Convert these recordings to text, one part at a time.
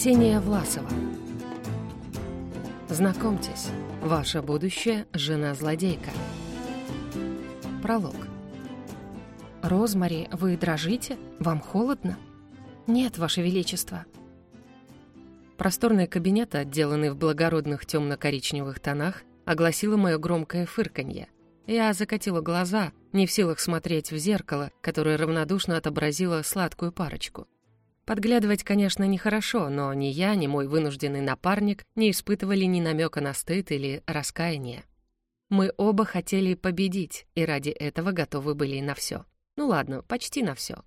Ксения Власова. Знакомьтесь, ваша будущая жена-злодейка. Пролог. «Розмари, вы дрожите? Вам холодно?» «Нет, Ваше Величество». Просторный кабинет, отделанный в благородных темно-коричневых тонах, огласило мое громкое фырканье. Я закатила глаза, не в силах смотреть в зеркало, которое равнодушно отобразило сладкую парочку. Подглядывать, конечно, нехорошо, но ни я, ни мой вынужденный напарник не испытывали ни намека на стыд или раскаяние. Мы оба хотели победить, и ради этого готовы были на все. Ну ладно, почти на все.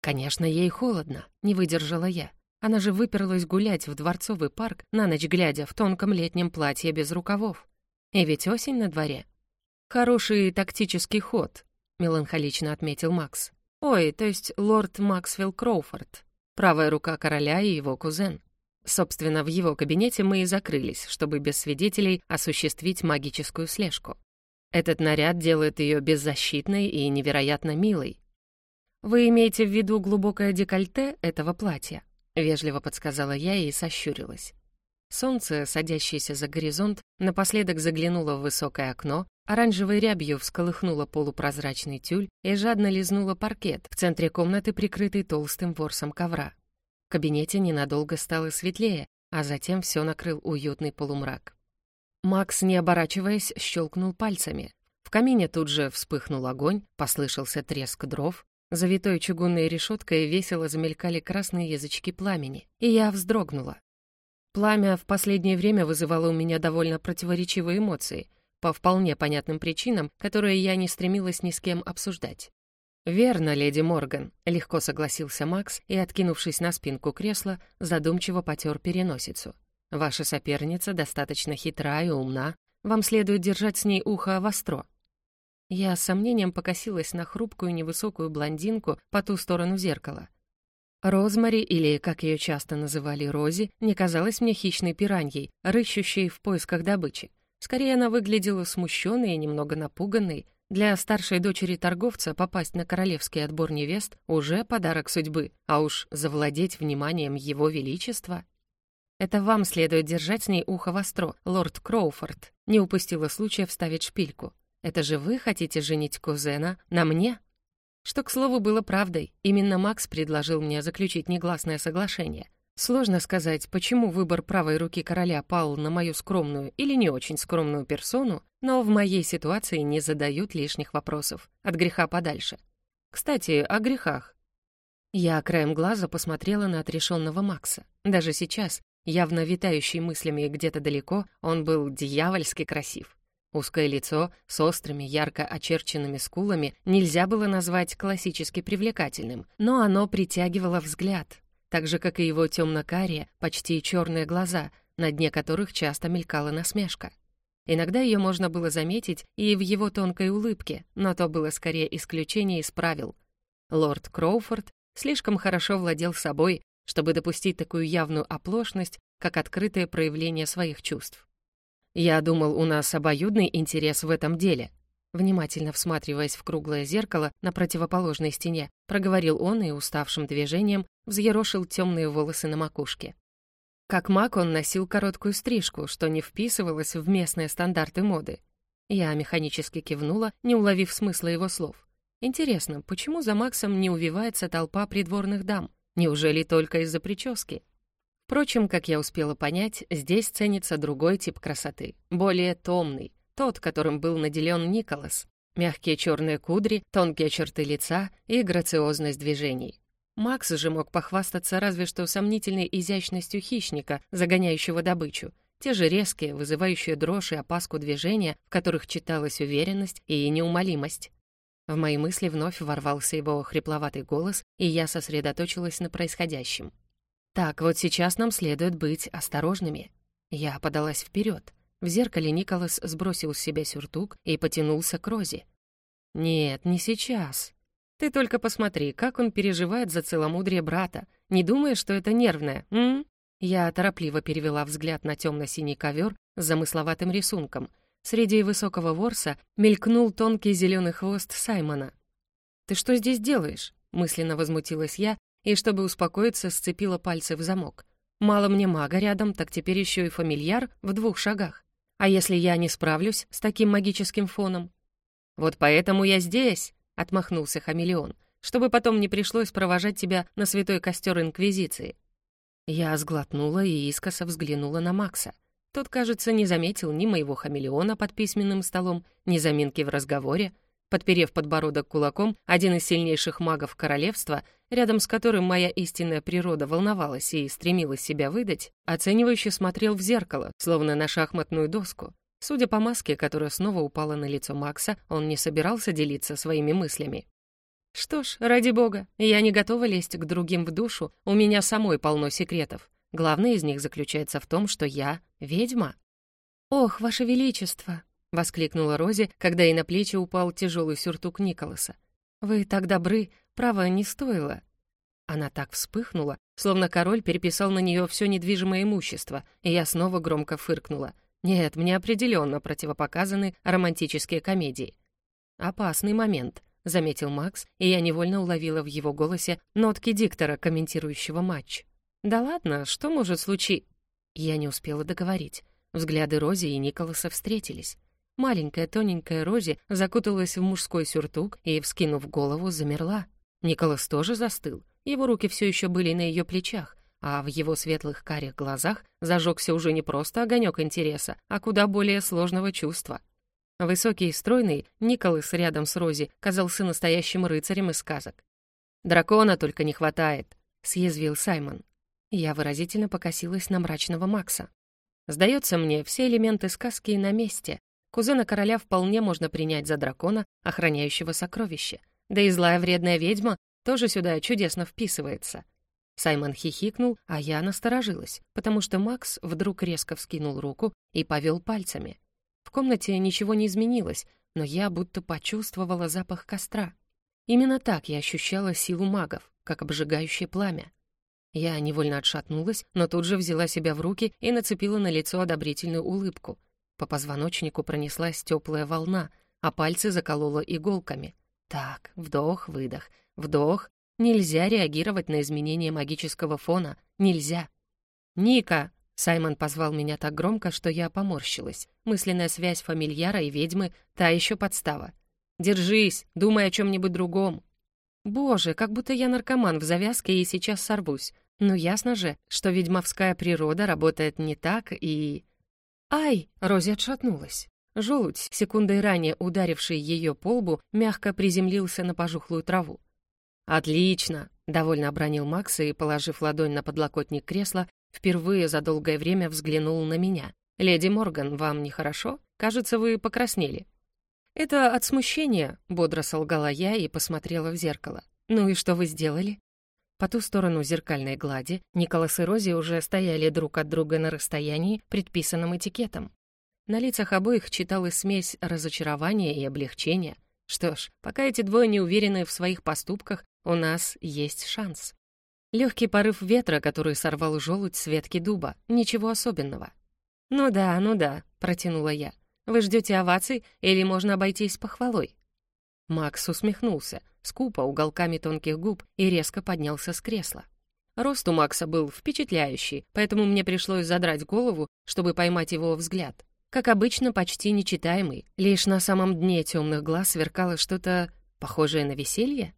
Конечно, ей холодно, не выдержала я. Она же выперлась гулять в дворцовый парк, на ночь глядя в тонком летнем платье без рукавов. И ведь осень на дворе. «Хороший тактический ход», — меланхолично отметил Макс. «Ой, то есть лорд Максвелл Кроуфорд, правая рука короля и его кузен. Собственно, в его кабинете мы и закрылись, чтобы без свидетелей осуществить магическую слежку. Этот наряд делает ее беззащитной и невероятно милой. «Вы имеете в виду глубокое декольте этого платья?» — вежливо подсказала я и сощурилась. Солнце, садящееся за горизонт, напоследок заглянуло в высокое окно, оранжевой рябью всколыхнуло полупрозрачный тюль и жадно лизнуло паркет в центре комнаты, прикрытый толстым ворсом ковра. В кабинете ненадолго стало светлее, а затем все накрыл уютный полумрак. Макс, не оборачиваясь, щелкнул пальцами. В камине тут же вспыхнул огонь, послышался треск дров, за витой чугунной решеткой весело замелькали красные язычки пламени, и я вздрогнула. Пламя в последнее время вызывало у меня довольно противоречивые эмоции, по вполне понятным причинам, которые я не стремилась ни с кем обсуждать. «Верно, леди Морган», — легко согласился Макс и, откинувшись на спинку кресла, задумчиво потер переносицу. «Ваша соперница достаточно хитра и умна. Вам следует держать с ней ухо востро». Я с сомнением покосилась на хрупкую невысокую блондинку по ту сторону зеркала. Розмари, или, как ее часто называли, Рози, не казалась мне хищной пираньей, рыщущей в поисках добычи. Скорее, она выглядела смущенной и немного напуганной. Для старшей дочери торговца попасть на королевский отбор невест уже подарок судьбы, а уж завладеть вниманием его величества. Это вам следует держать с ней ухо востро, лорд Кроуфорд. Не упустила случая вставить шпильку. Это же вы хотите женить кузена на мне? Что, к слову, было правдой. Именно Макс предложил мне заключить негласное соглашение. Сложно сказать, почему выбор правой руки короля пал на мою скромную или не очень скромную персону, но в моей ситуации не задают лишних вопросов. От греха подальше. Кстати, о грехах. Я краем глаза посмотрела на отрешенного Макса. Даже сейчас, явно витающий мыслями где-то далеко, он был дьявольски красив. Узкое лицо с острыми, ярко очерченными скулами нельзя было назвать классически привлекательным, но оно притягивало взгляд, так же, как и его темно-карие, почти черные глаза, на дне которых часто мелькала насмешка. Иногда ее можно было заметить и в его тонкой улыбке, но то было скорее исключение из правил. Лорд Кроуфорд слишком хорошо владел собой, чтобы допустить такую явную оплошность, как открытое проявление своих чувств. «Я думал, у нас обоюдный интерес в этом деле», Внимательно всматриваясь в круглое зеркало на противоположной стене, проговорил он и уставшим движением взъерошил темные волосы на макушке. Как маг он носил короткую стрижку, что не вписывалось в местные стандарты моды. Я механически кивнула, не уловив смысла его слов. Интересно, почему за Максом не увивается толпа придворных дам? Неужели только из-за прически? Впрочем, как я успела понять, здесь ценится другой тип красоты, более томный, тот, которым был наделен Николас. Мягкие черные кудри, тонкие черты лица и грациозность движений. Макс же мог похвастаться разве что сомнительной изящностью хищника, загоняющего добычу. Те же резкие, вызывающие дрожь и опаску движения, в которых читалась уверенность и неумолимость. В мои мысли вновь ворвался его хрипловатый голос, и я сосредоточилась на происходящем. Так, вот сейчас нам следует быть осторожными. Я подалась вперед. В зеркале Николас сбросил с себя сюртук и потянулся к Розе. «Нет, не сейчас. Ты только посмотри, как он переживает за целомудрие брата. Не думаешь, что это нервное, м?» Я торопливо перевела взгляд на темно-синий ковер с замысловатым рисунком. Среди высокого ворса мелькнул тонкий зеленый хвост Саймона. «Ты что здесь делаешь?» — мысленно возмутилась я, и, чтобы успокоиться, сцепила пальцы в замок. Мало мне мага рядом, так теперь еще и фамильяр в двух шагах. А если я не справлюсь с таким магическим фоном? Вот поэтому я здесь, отмахнулся хамелеон, чтобы потом не пришлось провожать тебя на святой костер Инквизиции. Я сглотнула и искоса взглянула на Макса. Тот, кажется, не заметил ни моего хамелеона под письменным столом, ни заминки в разговоре, Подперев подбородок кулаком, один из сильнейших магов королевства, рядом с которым моя истинная природа волновалась и стремилась себя выдать, оценивающе смотрел в зеркало, словно на шахматную доску. Судя по маске, которая снова упала на лицо Макса, он не собирался делиться своими мыслями. «Что ж, ради бога, я не готова лезть к другим в душу, у меня самой полно секретов. Главный из них заключается в том, что я ведьма». «Ох, ваше величество!» — воскликнула Рози, когда ей на плечи упал тяжелый сюртук Николаса. «Вы так добры, право, не стоило». Она так вспыхнула, словно король переписал на нее все недвижимое имущество, и я снова громко фыркнула. «Нет, мне определенно противопоказаны романтические комедии». «Опасный момент», — заметил Макс, и я невольно уловила в его голосе нотки диктора, комментирующего матч. «Да ладно, что может случиться?» Я не успела договорить. Взгляды Рози и Николаса встретились. Маленькая тоненькая Рози закуталась в мужской сюртук и, вскинув голову, замерла. Николас тоже застыл. Его руки все еще были на ее плечах, а в его светлых карих глазах зажегся уже не просто огонек интереса, а куда более сложного чувства. Высокий и стройный, Николас рядом с Рози казался настоящим рыцарем из сказок. «Дракона только не хватает», — съязвил Саймон. Я выразительно покосилась на мрачного Макса. «Сдается мне, все элементы сказки на месте, Кузена короля вполне можно принять за дракона, охраняющего сокровище. Да и злая вредная ведьма тоже сюда чудесно вписывается. Саймон хихикнул, а я насторожилась, потому что Макс вдруг резко вскинул руку и повел пальцами. В комнате ничего не изменилось, но я будто почувствовала запах костра. Именно так я ощущала силу магов, как обжигающее пламя. Я невольно отшатнулась, но тут же взяла себя в руки и нацепила на лицо одобрительную улыбку — по позвоночнику пронеслась теплая волна, а пальцы заколола иголками. Так, вдох-выдох, вдох. Нельзя реагировать на изменения магического фона. Нельзя. «Ника!» — Саймон позвал меня так громко, что я поморщилась. Мысленная связь фамильяра и ведьмы — та еще подстава. «Держись, думай о чем-нибудь другом». Боже, как будто я наркоман в завязке и сейчас сорвусь. Ну ясно же, что ведьмовская природа работает не так и... «Ай!» — Рози отшатнулась. Желудь, секундой ранее ударивший ее по лбу, мягко приземлился на пожухлую траву. «Отлично!» — довольно обронил Макс и, положив ладонь на подлокотник кресла, впервые за долгое время взглянул на меня. «Леди Морган, вам нехорошо? Кажется, вы покраснели». «Это от смущения», — бодро солгала я и посмотрела в зеркало. «Ну и что вы сделали?» По ту сторону зеркальной глади Николас и Рози уже стояли друг от друга на расстоянии, предписанным этикетом. На лицах обоих читалась смесь разочарования и облегчения. Что ж, пока эти двое не уверены в своих поступках, у нас есть шанс. Легкий порыв ветра, который сорвал желудь с ветки дуба. Ничего особенного. «Ну да, ну да», — протянула я. «Вы ждете оваций или можно обойтись похвалой?» Макс усмехнулся, скупо уголками тонких губ и резко поднялся с кресла. Рост у Макса был впечатляющий, поэтому мне пришлось задрать голову, чтобы поймать его взгляд. Как обычно, почти нечитаемый, лишь на самом дне темных глаз сверкало что-то похожее на веселье.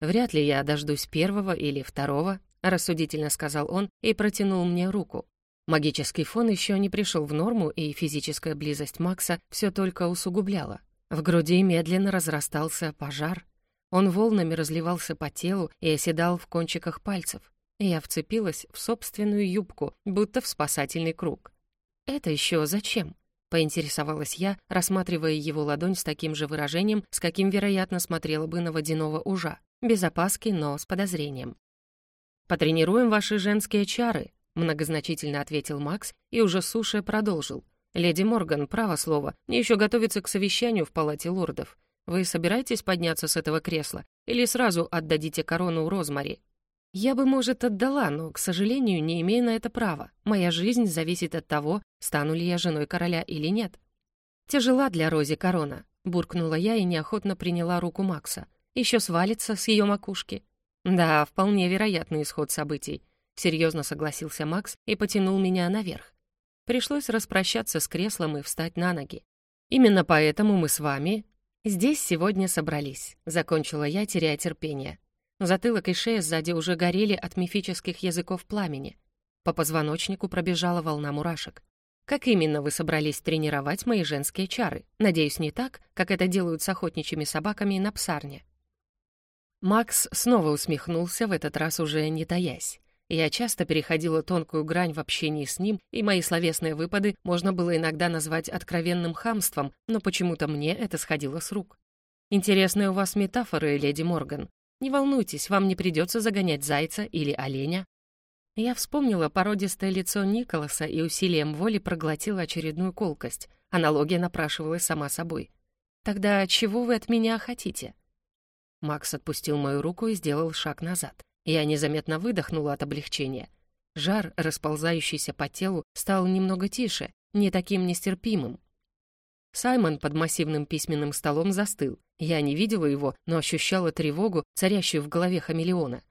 «Вряд ли я дождусь первого или второго», — рассудительно сказал он и протянул мне руку. Магический фон еще не пришел в норму, и физическая близость Макса все только усугубляла. В груди медленно разрастался пожар. Он волнами разливался по телу и оседал в кончиках пальцев. Я вцепилась в собственную юбку, будто в спасательный круг. «Это еще зачем?» — поинтересовалась я, рассматривая его ладонь с таким же выражением, с каким, вероятно, смотрела бы на водяного ужа. Без опаски, но с подозрением. «Потренируем ваши женские чары», — многозначительно ответил Макс и уже суше продолжил. «Леди Морган, право слово, мне еще готовиться к совещанию в палате лордов. Вы собираетесь подняться с этого кресла или сразу отдадите корону Розмари?» «Я бы, может, отдала, но, к сожалению, не имею на это права. Моя жизнь зависит от того, стану ли я женой короля или нет». «Тяжела для Рози корона», — буркнула я и неохотно приняла руку Макса. «Еще свалится с ее макушки». «Да, вполне вероятный исход событий. серьезно согласился Макс и потянул меня наверх. Пришлось распрощаться с креслом и встать на ноги. Именно поэтому мы с вами здесь сегодня собрались, закончила я, теряя терпение. Затылок и шея сзади уже горели от мифических языков пламени. По позвоночнику пробежала волна мурашек. Как именно вы собрались тренировать мои женские чары? Надеюсь, не так, как это делают с охотничьими собаками на псарне. Макс снова усмехнулся, в этот раз уже не таясь. Я часто переходила тонкую грань в общении с ним, и мои словесные выпады можно было иногда назвать откровенным хамством, но почему-то мне это сходило с рук. Интересные у вас метафоры, леди Морган. Не волнуйтесь, вам не придется загонять зайца или оленя. Я вспомнила породистое лицо Николаса и усилием воли проглотила очередную колкость. Аналогия напрашивалась сама собой. «Тогда чего вы от меня хотите?» Макс отпустил мою руку и сделал шаг назад. Я незаметно выдохнула от облегчения. Жар, расползающийся по телу, стал немного тише, не таким нестерпимым. Саймон под массивным письменным столом застыл. Я не видела его, но ощущала тревогу, царящую в голове хамелеона.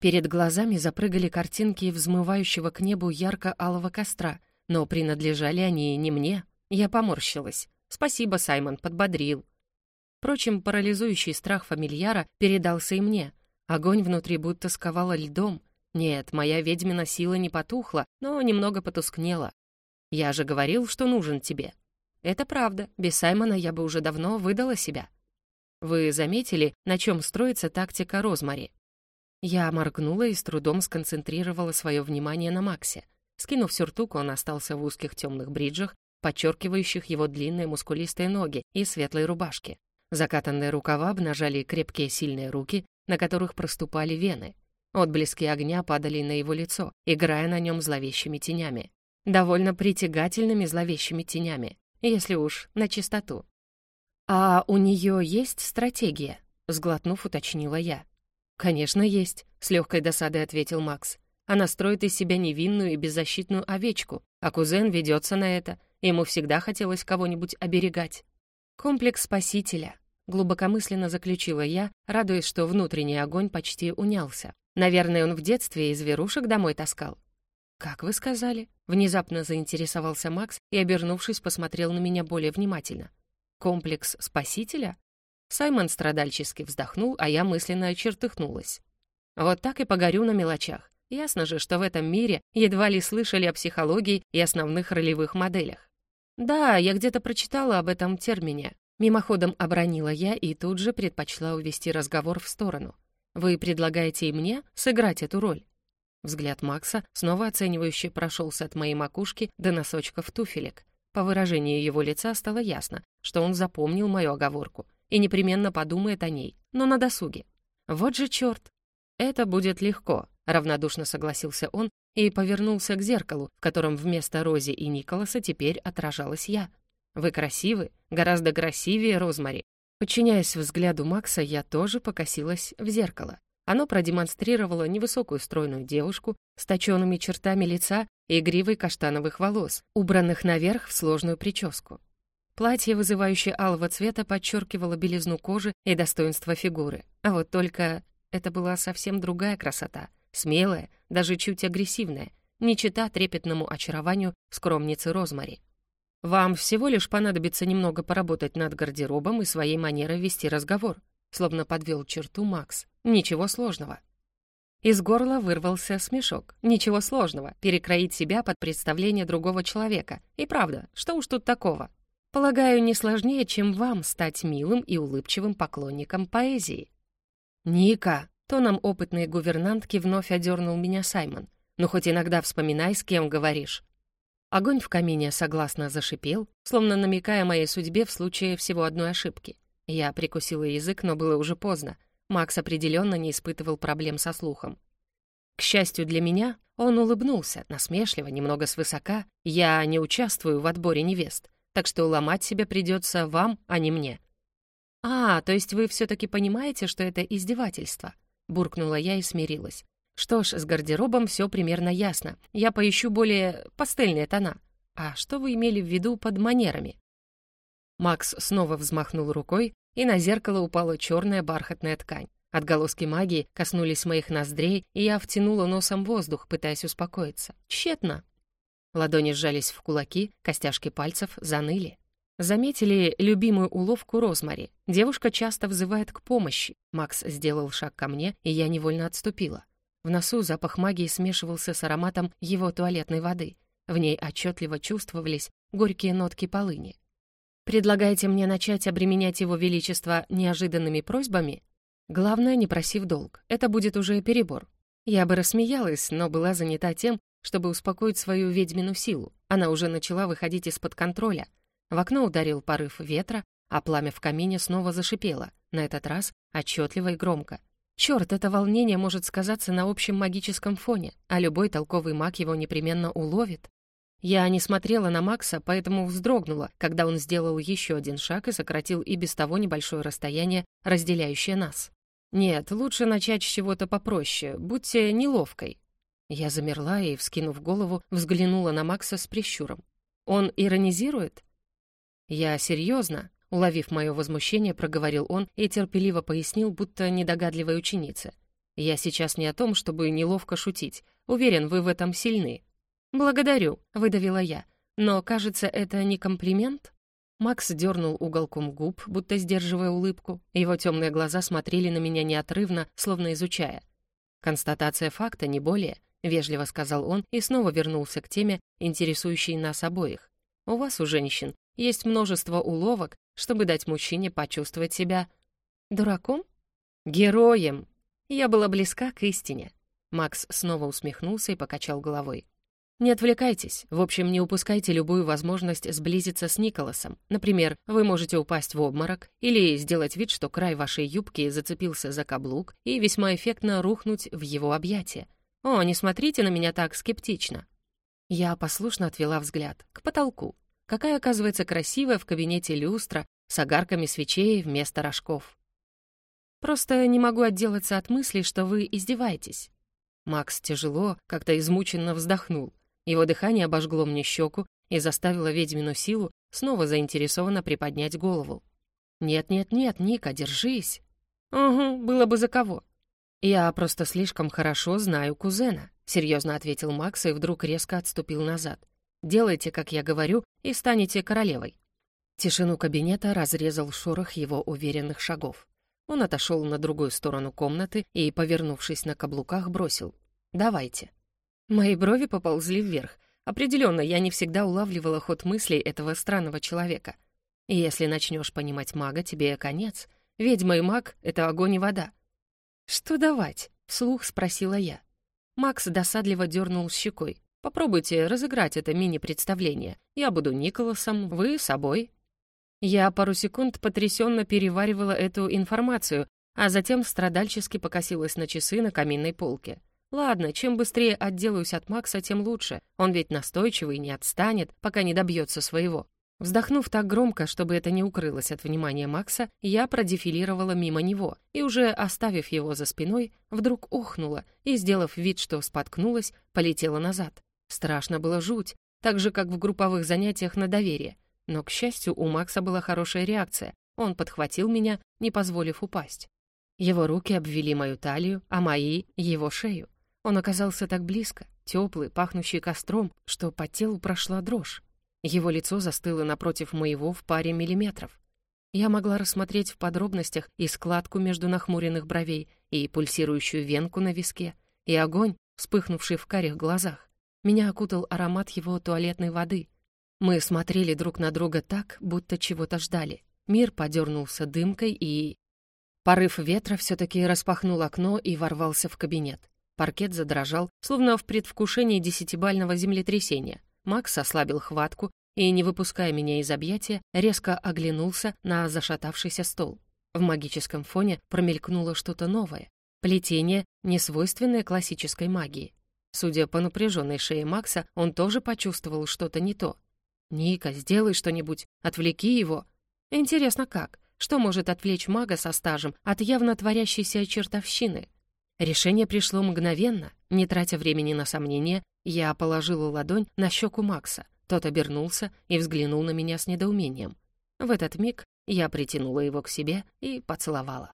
Перед глазами запрыгали картинки взмывающего к небу ярко-алого костра, но принадлежали они не мне. Я поморщилась. «Спасибо, Саймон, подбодрил». Впрочем, парализующий страх фамильяра передался и мне. Огонь внутри будто сковало льдом. Нет, моя ведьмина сила не потухла, но немного потускнела. Я же говорил, что нужен тебе. Это правда, без Саймона я бы уже давно выдала себя. Вы заметили, на чем строится тактика Розмари? Я моргнула и с трудом сконцентрировала свое внимание на Максе. Скинув сюртук, он остался в узких темных бриджах, подчеркивающих его длинные мускулистые ноги и светлой рубашке. Закатанные рукава обнажали крепкие сильные руки, на которых проступали вены. Отблески огня падали на его лицо, играя на нем зловещими тенями. Довольно притягательными зловещими тенями, если уж на чистоту. «А у нее есть стратегия?» — сглотнув, уточнила я. «Конечно, есть», — с легкой досадой ответил Макс. «Она строит из себя невинную и беззащитную овечку, а кузен ведется на это. Ему всегда хотелось кого-нибудь оберегать. Комплекс спасителя, глубокомысленно заключила я, радуясь, что внутренний огонь почти унялся. Наверное, он в детстве и зверушек домой таскал. «Как вы сказали?» — внезапно заинтересовался Макс и, обернувшись, посмотрел на меня более внимательно. «Комплекс спасителя?» Саймон страдальчески вздохнул, а я мысленно чертыхнулась. Вот так и погорю на мелочах. Ясно же, что в этом мире едва ли слышали о психологии и основных ролевых моделях. Да, я где-то прочитала об этом термине. Мимоходом обронила я и тут же предпочла увести разговор в сторону. «Вы предлагаете и мне сыграть эту роль?» Взгляд Макса снова оценивающе прошелся от моей макушки до носочков туфелек. По выражению его лица стало ясно, что он запомнил мою оговорку и непременно подумает о ней, но на досуге. «Вот же черт!» «Это будет легко», — равнодушно согласился он и повернулся к зеркалу, в котором вместо Рози и Николаса теперь отражалась я. Вы красивы, гораздо красивее Розмари». Подчиняясь взгляду Макса, я тоже покосилась в зеркало. Оно продемонстрировало невысокую стройную девушку с точенными чертами лица и гривой каштановых волос, убранных наверх в сложную прическу. Платье, вызывающее алого цвета, подчеркивало белизну кожи и достоинство фигуры. А вот только это была совсем другая красота, смелая, даже чуть агрессивная, не чита трепетному очарованию скромницы Розмари. Вам всего лишь понадобится немного поработать над гардеробом и своей манерой вести разговор, словно подвел черту Макс. Ничего сложного. Из горла вырвался смешок. Ничего сложного, перекроить себя под представление другого человека. И правда, что уж тут такого? Полагаю, не сложнее, чем вам стать милым и улыбчивым поклонником поэзии. «Ника!» — тоном опытной гувернантки вновь одернул меня Саймон. «Ну, хоть иногда вспоминай, с кем говоришь. Огонь в камине согласно зашипел, словно намекая моей судьбе в случае всего одной ошибки. Я прикусила язык, но было уже поздно. Макс определенно не испытывал проблем со слухом. К счастью для меня, он улыбнулся, насмешливо, немного свысока. Я не участвую в отборе невест, так что ломать себя придется вам, а не мне. «А, то есть вы все-таки понимаете, что это издевательство?» Буркнула я и смирилась. Что ж, с гардеробом все примерно ясно. Я поищу более пастельные тона. А что вы имели в виду под манерами? Макс снова взмахнул рукой, и на зеркало упала черная бархатная ткань. Отголоски магии коснулись моих ноздрей, и я втянула носом воздух, пытаясь успокоиться. Тщетно. Ладони сжались в кулаки, костяшки пальцев заныли. Заметили любимую уловку Розмари. Девушка часто взывает к помощи. Макс сделал шаг ко мне, и я невольно отступила. В носу запах магии смешивался с ароматом его туалетной воды. В ней отчетливо чувствовались горькие нотки полыни. «Предлагаете мне начать обременять его величество неожиданными просьбами?» Главное, не проси в долг. Это будет уже перебор. Я бы рассмеялась, но была занята тем, чтобы успокоить свою ведьмину силу. Она уже начала выходить из-под контроля. В окно ударил порыв ветра, а пламя в камине снова зашипело, на этот раз отчетливо и громко. Черт, это волнение может сказаться на общем магическом фоне, а любой толковый маг его непременно уловит. Я не смотрела на Макса, поэтому вздрогнула, когда он сделал еще один шаг и сократил и без того небольшое расстояние, разделяющее нас. «Нет, лучше начать с чего-то попроще. Будьте неловкой». Я замерла и, вскинув голову, взглянула на Макса с прищуром. «Он иронизирует?» «Я серьезно», — уловив мое возмущение, проговорил он и терпеливо пояснил, будто недогадливой ученице. «Я сейчас не о том, чтобы неловко шутить. Уверен, вы в этом сильны». «Благодарю», — выдавила я. «Но, кажется, это не комплимент?» Макс дернул уголком губ, будто сдерживая улыбку. Его темные глаза смотрели на меня неотрывно, словно изучая. «Констатация факта, не более», — вежливо сказал он и снова вернулся к теме, интересующей нас обоих. «У вас, у женщин, есть множество уловок, чтобы дать мужчине почувствовать себя дураком? Героем!» Я была близка к истине. Макс снова усмехнулся и покачал головой. Не отвлекайтесь, в общем, не упускайте любую возможность сблизиться с Николасом. Например, вы можете упасть в обморок или сделать вид, что край вашей юбки зацепился за каблук и весьма эффектно рухнуть в его объятия. О, не смотрите на меня так скептично. Я послушно отвела взгляд к потолку. Какая, оказывается, красивая в кабинете люстра с огарками свечей вместо рожков. Просто не могу отделаться от мысли, что вы издеваетесь. Макс тяжело, как-то измученно вздохнул. Его дыхание обожгло мне щеку и заставило ведьмину силу снова заинтересованно приподнять голову. «Нет-нет-нет, Ника, держись!» «Угу, было бы за кого!» «Я просто слишком хорошо знаю кузена», — серьезно ответил Макс и вдруг резко отступил назад. «Делайте, как я говорю, и станете королевой». Тишину кабинета разрезал шорох его уверенных шагов. Он отошел на другую сторону комнаты и, повернувшись на каблуках, бросил. «Давайте». Мои брови поползли вверх. Определенно, я не всегда улавливала ход мыслей этого странного человека. И если начнешь понимать мага, тебе конец. Ведьма и маг — это огонь и вода. «Что давать?» — вслух спросила я. Макс досадливо дернул щекой. «Попробуйте разыграть это мини-представление. Я буду Николасом, вы — собой». Я пару секунд потрясенно переваривала эту информацию, а затем страдальчески покосилась на часы на каминной полке. Ладно, чем быстрее отделаюсь от Макса, тем лучше. Он ведь настойчивый и не отстанет, пока не добьется своего. Вздохнув так громко, чтобы это не укрылось от внимания Макса, я продефилировала мимо него и, уже оставив его за спиной, вдруг охнула и, сделав вид, что споткнулась, полетела назад. Страшно было жуть, так же, как в групповых занятиях на доверие. Но, к счастью, у Макса была хорошая реакция. Он подхватил меня, не позволив упасть. Его руки обвели мою талию, а мои — его шею. Он оказался так близко, теплый, пахнущий костром, что по телу прошла дрожь. Его лицо застыло напротив моего в паре миллиметров. Я могла рассмотреть в подробностях и складку между нахмуренных бровей, и пульсирующую венку на виске, и огонь, вспыхнувший в карих глазах. Меня окутал аромат его туалетной воды. Мы смотрели друг на друга так, будто чего-то ждали. Мир подернулся дымкой и... Порыв ветра все-таки распахнул окно и ворвался в кабинет. Паркет задрожал, словно в предвкушении десятибального землетрясения. Макс ослабил хватку и, не выпуская меня из объятия, резко оглянулся на зашатавшийся стол. В магическом фоне промелькнуло что-то новое. Плетение, несвойственное классической магии. Судя по напряженной шее Макса, он тоже почувствовал что-то не то. «Ника, сделай что-нибудь, отвлеки его». Интересно, как? Что может отвлечь мага со стажем от явно творящейся чертовщины? Решение пришло мгновенно. Не тратя времени на сомнения, я положила ладонь на щеку Макса. Тот обернулся и взглянул на меня с недоумением. В этот миг я притянула его к себе и поцеловала.